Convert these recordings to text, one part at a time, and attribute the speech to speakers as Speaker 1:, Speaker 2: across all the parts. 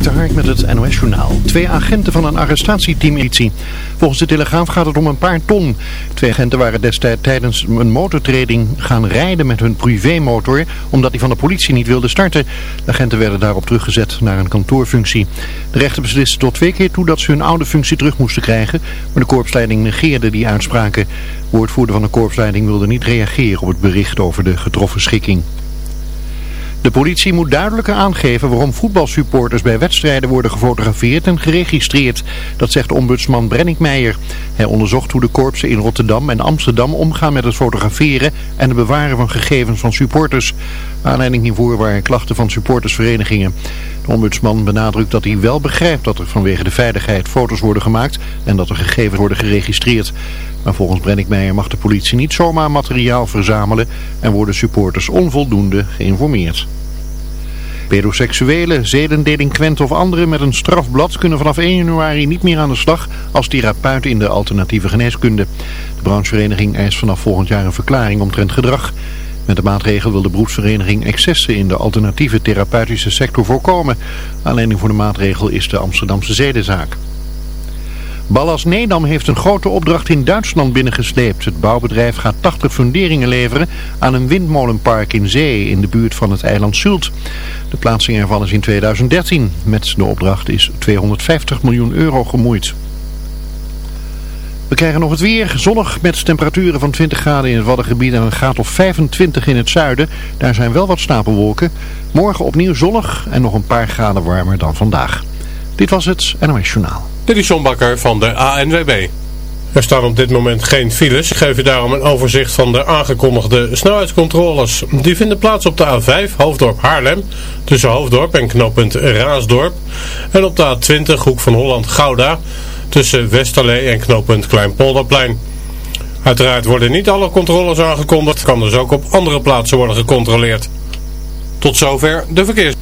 Speaker 1: Dik de Hark met het NOS Journaal. Twee agenten van een arrestatieteam militie. Volgens de Telegraaf gaat het om een paar ton. Twee agenten waren destijds tijdens een motortreding gaan rijden met hun privémotor... omdat die van de politie niet wilde starten. De agenten werden daarop teruggezet naar een kantoorfunctie. De rechter besliste tot twee keer toe dat ze hun oude functie terug moesten krijgen... maar de korpsleiding negeerde die uitspraken. Woordvoerder van de korpsleiding wilde niet reageren op het bericht over de getroffen schikking. De politie moet duidelijker aangeven waarom voetbalsupporters bij wedstrijden worden gefotografeerd en geregistreerd. Dat zegt ombudsman Brennick Meijer. Hij onderzocht hoe de korpsen in Rotterdam en Amsterdam omgaan met het fotograferen en het bewaren van gegevens van supporters. Aanleiding hiervoor waren klachten van supportersverenigingen. De ombudsman benadrukt dat hij wel begrijpt dat er vanwege de veiligheid foto's worden gemaakt en dat er gegevens worden geregistreerd. Maar volgens Brennick Meijer mag de politie niet zomaar materiaal verzamelen en worden supporters onvoldoende geïnformeerd. Pedoseksuelen, zedendelinquenten of anderen met een strafblad kunnen vanaf 1 januari niet meer aan de slag als therapeut in de alternatieve geneeskunde. De branchevereniging eist vanaf volgend jaar een verklaring omtrent gedrag. Met de maatregel wil de beroepsvereniging excessen in de alternatieve therapeutische sector voorkomen. Aanleiding voor de maatregel is de Amsterdamse zedenzaak. Ballas Nedam heeft een grote opdracht in Duitsland binnengesleept. Het bouwbedrijf gaat 80 funderingen leveren aan een windmolenpark in zee in de buurt van het eiland Zult. De plaatsing ervan is in 2013. Met de opdracht is 250 miljoen euro gemoeid. We krijgen nog het weer. Zonnig met temperaturen van 20 graden in het Waddengebied en een graad of 25 in het zuiden. Daar zijn wel wat stapelwolken. Morgen opnieuw zonnig en nog een paar graden warmer dan vandaag. Dit was het NOS Journaal.
Speaker 2: Dit is van de ANWB. Er staan op dit moment geen files. Ik geef u daarom een overzicht van de aangekondigde snelheidscontroles. Die vinden plaats op de A5 Hoofddorp Haarlem, tussen Hoofddorp en knooppunt Raasdorp. En op de A20 Hoek van Holland Gouda, tussen Westerlee en knooppunt Kleinpolderplein. Uiteraard worden niet alle controles aangekondigd, kan dus ook op andere plaatsen worden gecontroleerd. Tot zover de verkeers.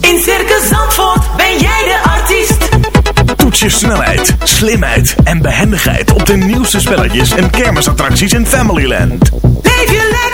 Speaker 3: In Circus Zandvoort ben jij de artiest.
Speaker 4: Toets je snelheid, slimheid en behendigheid op de nieuwste spelletjes en kermisattracties in Familyland.
Speaker 3: Leef je lekker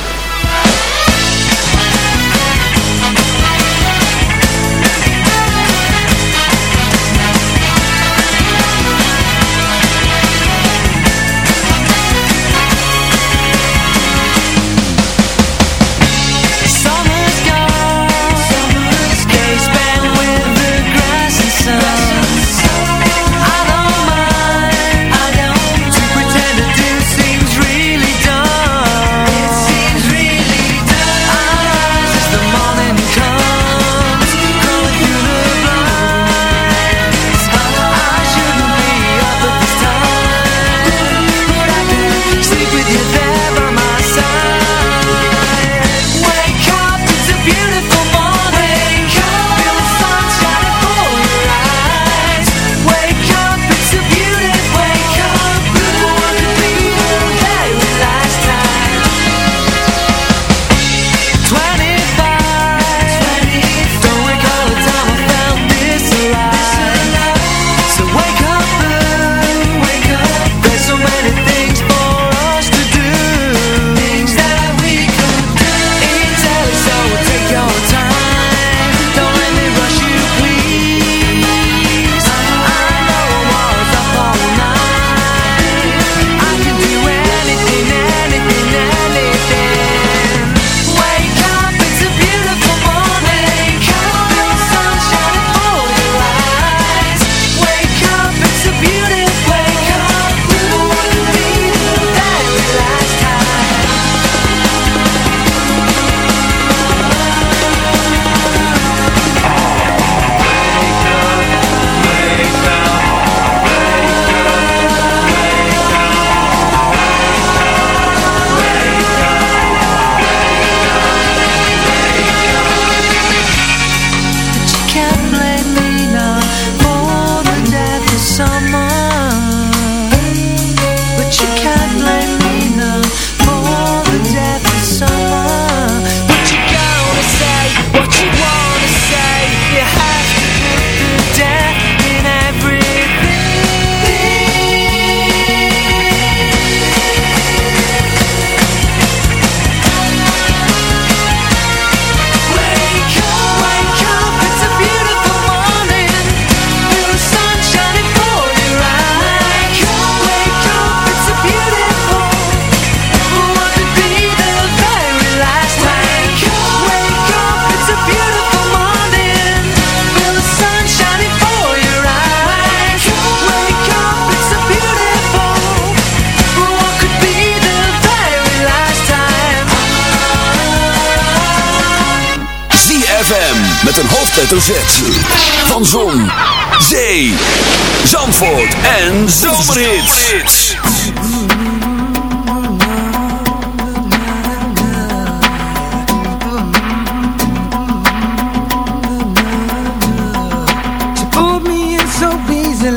Speaker 5: en zomerhits.
Speaker 3: zomerhits.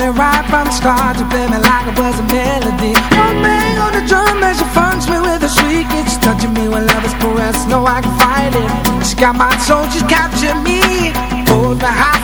Speaker 3: Right from the start, to play me like it was a melody. One bang on the drum as she funks me with a shriek. It's touching me when love is pressed, No, I can fight it. She got my soul, she's captured me. Hold the high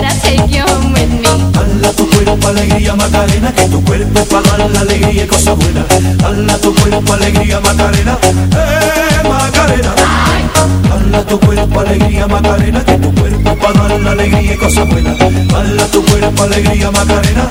Speaker 3: Can I
Speaker 6: take you home
Speaker 7: de tu cuerpo alegría Macarena, que tu cuerpo para dar la alegría cosa buena. buenas. Hala tu cuerpo alegría Macarena, eh Macarena. Hala tu cuerpo alegría Macarena, que tu cuerpo para dar la alegría cosa buena. buenas. Hala tu cuerpo alegría Macarena.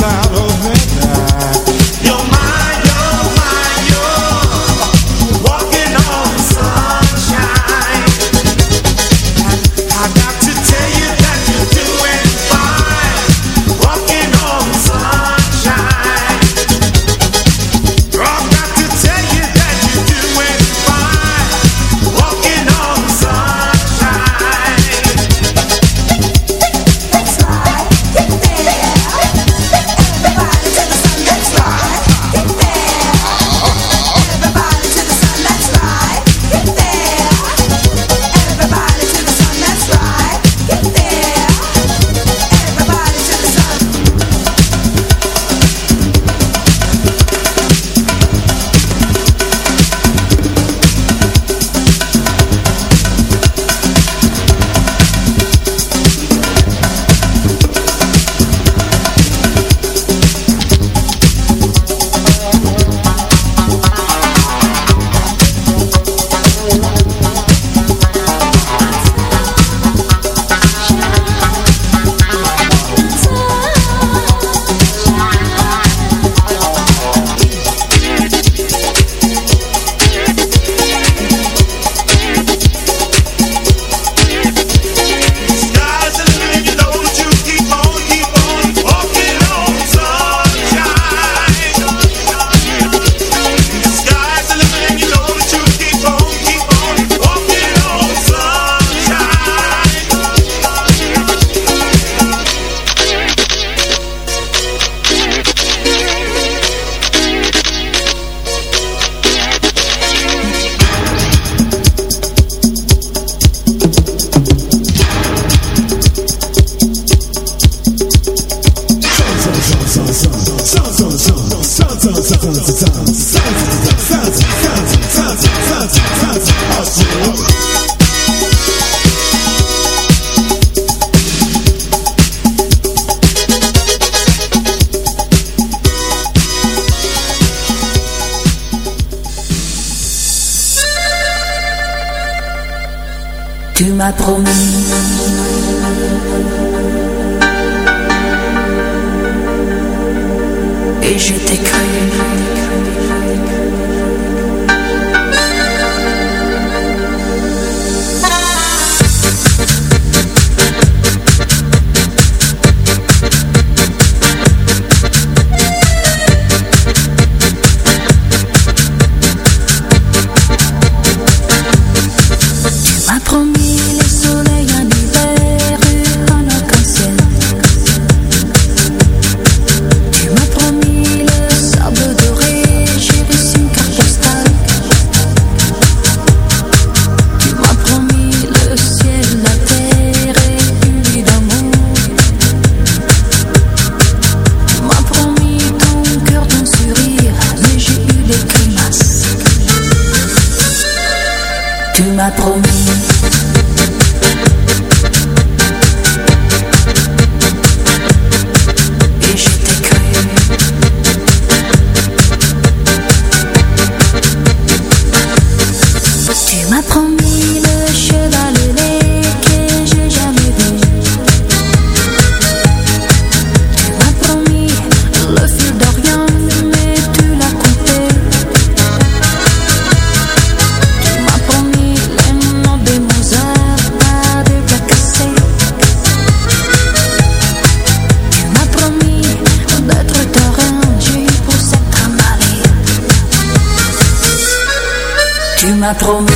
Speaker 4: nada. promis.
Speaker 5: conmigo.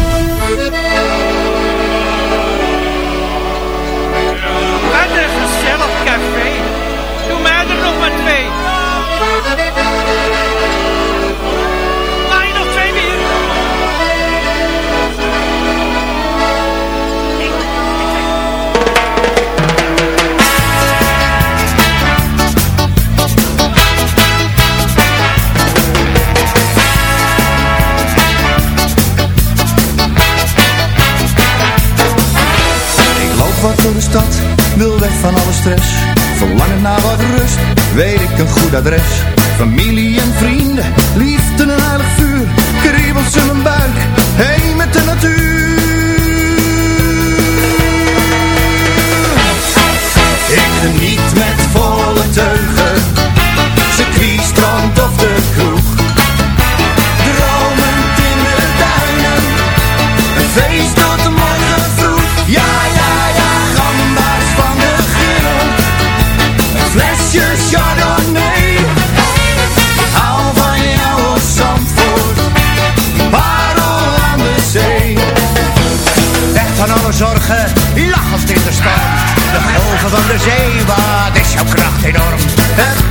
Speaker 8: door de stad, wil weg van alle stress. Verlangen naar wat rust, weet ik een goed adres. Familie en vrienden, liefde en aardig vuur. Kriebels in mijn buik, heen met de natuur. Ik geniet met volle teug van de zee, wat is jouw kracht enorm?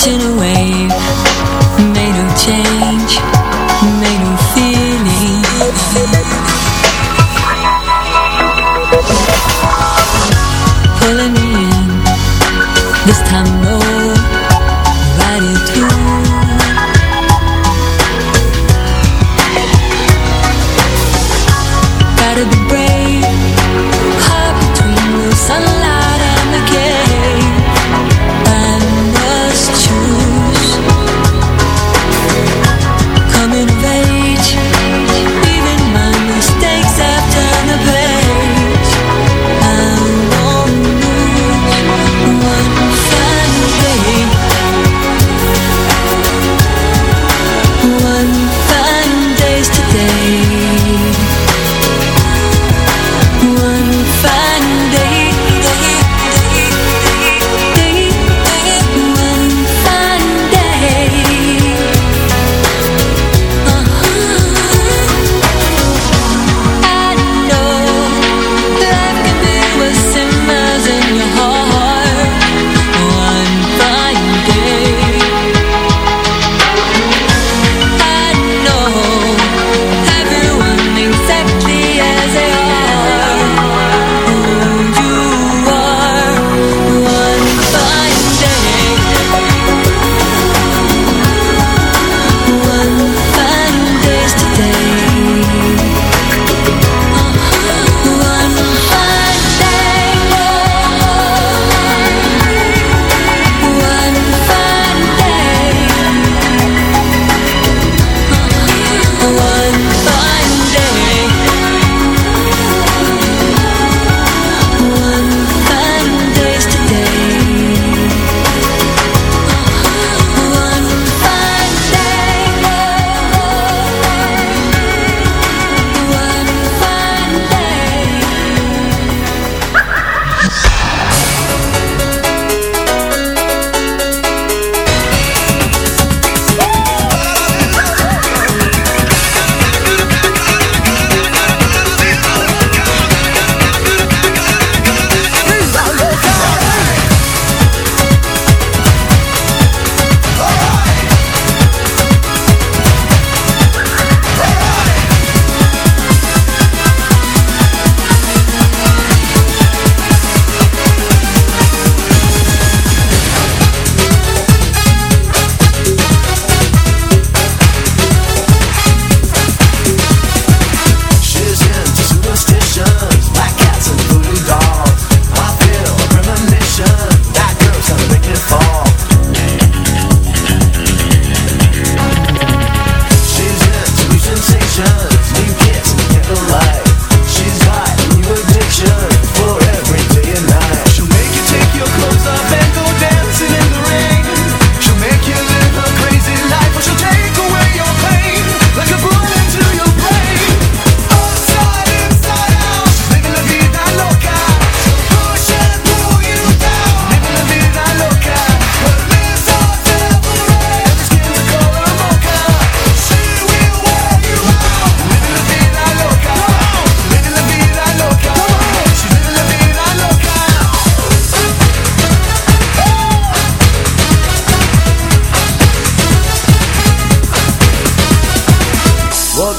Speaker 9: watching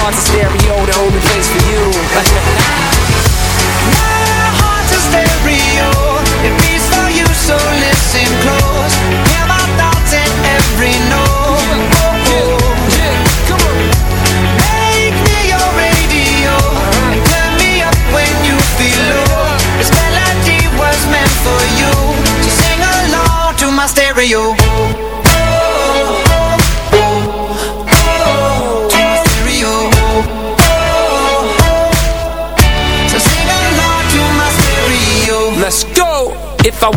Speaker 10: heart's a stereo, the only place for you.
Speaker 11: heart's a stereo.
Speaker 10: I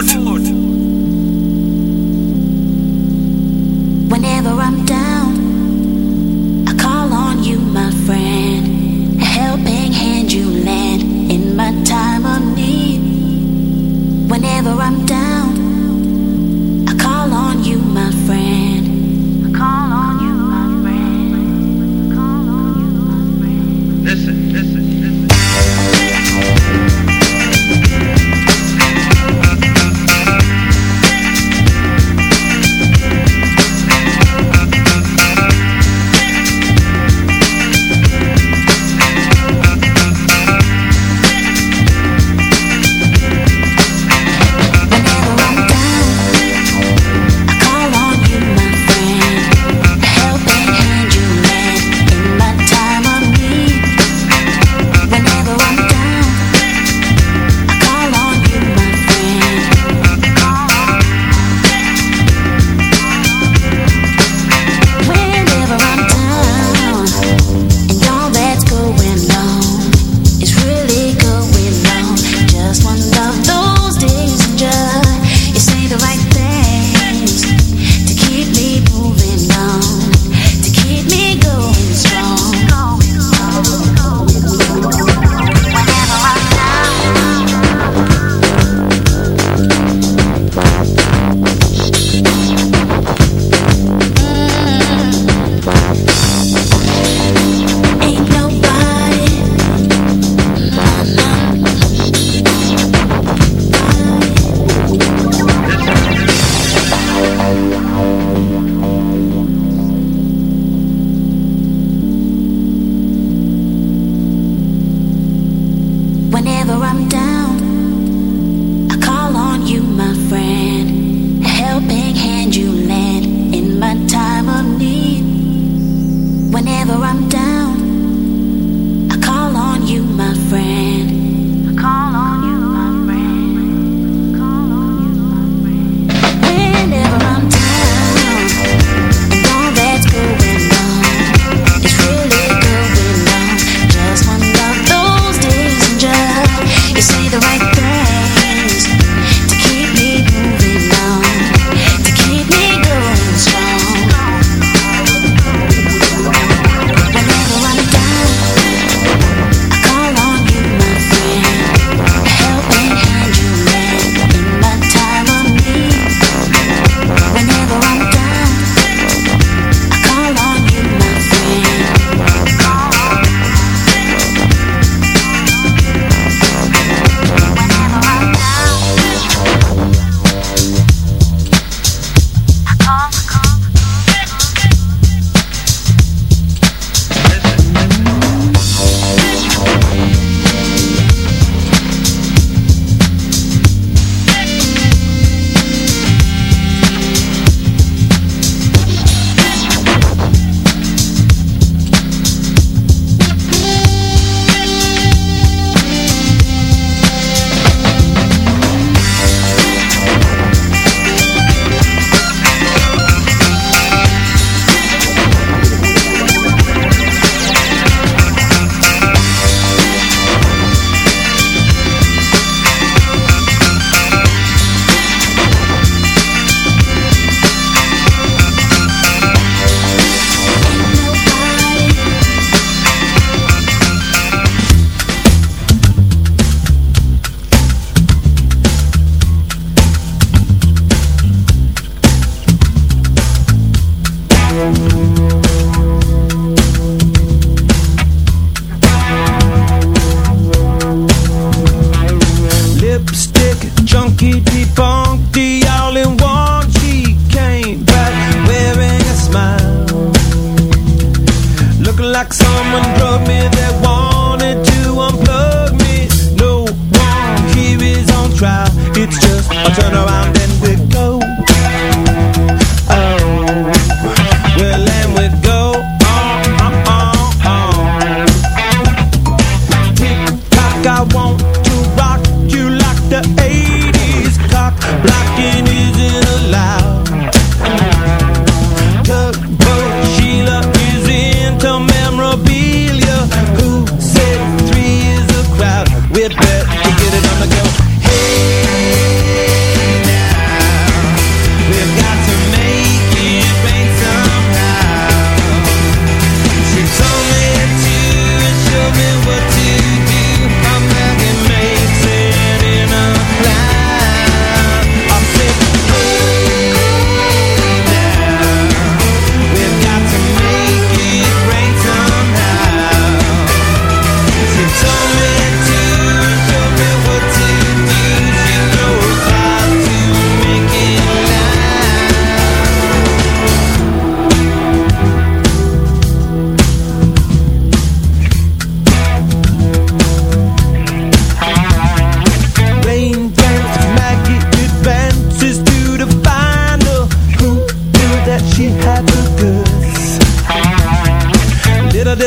Speaker 4: Zandvoort.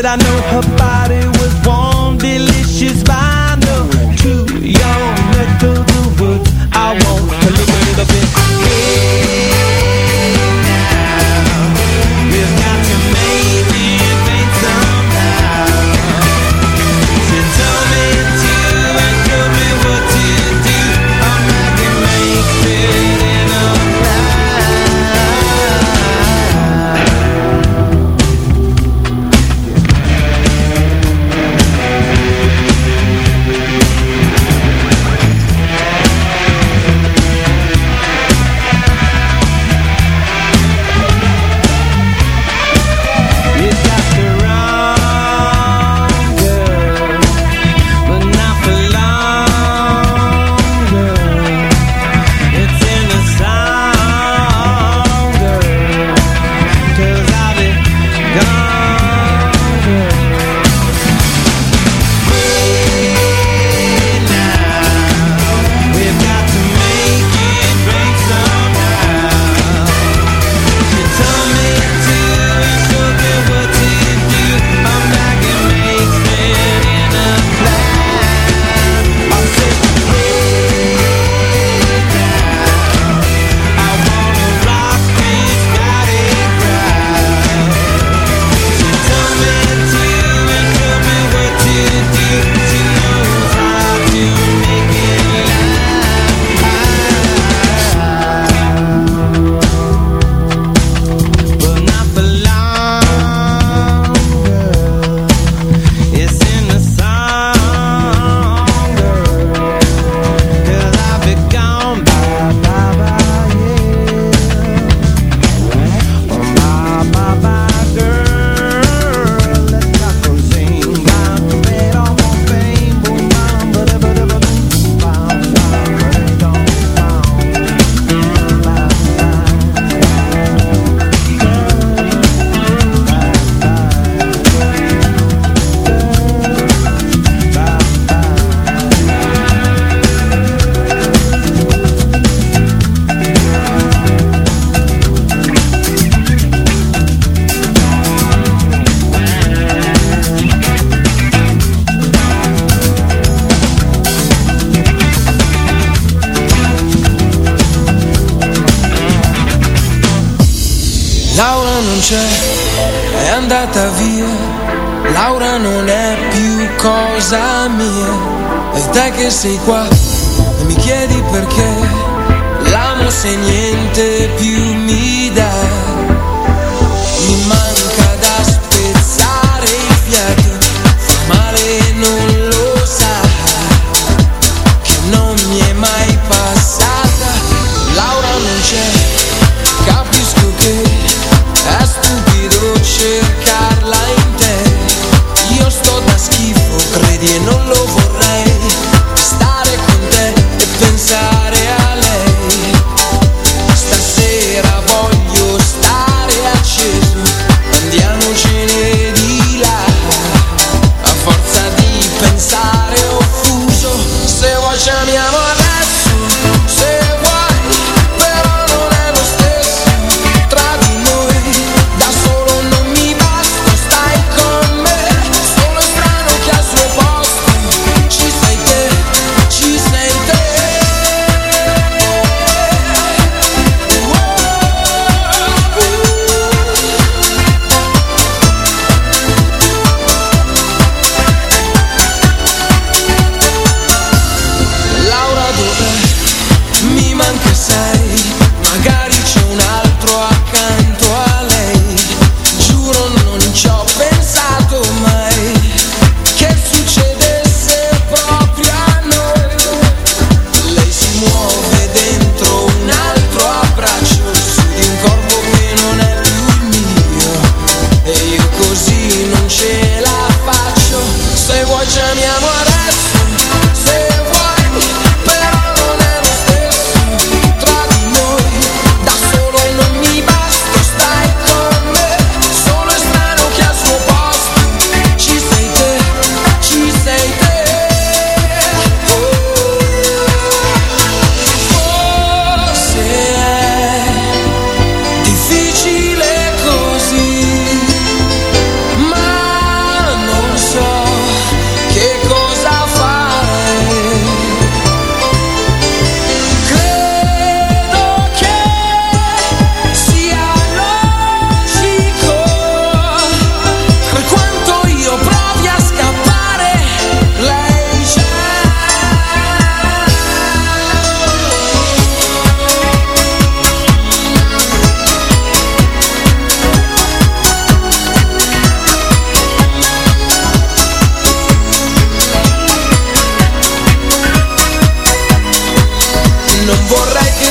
Speaker 12: I
Speaker 13: know her body was warm, delicious. Body
Speaker 10: sei sais een borrijk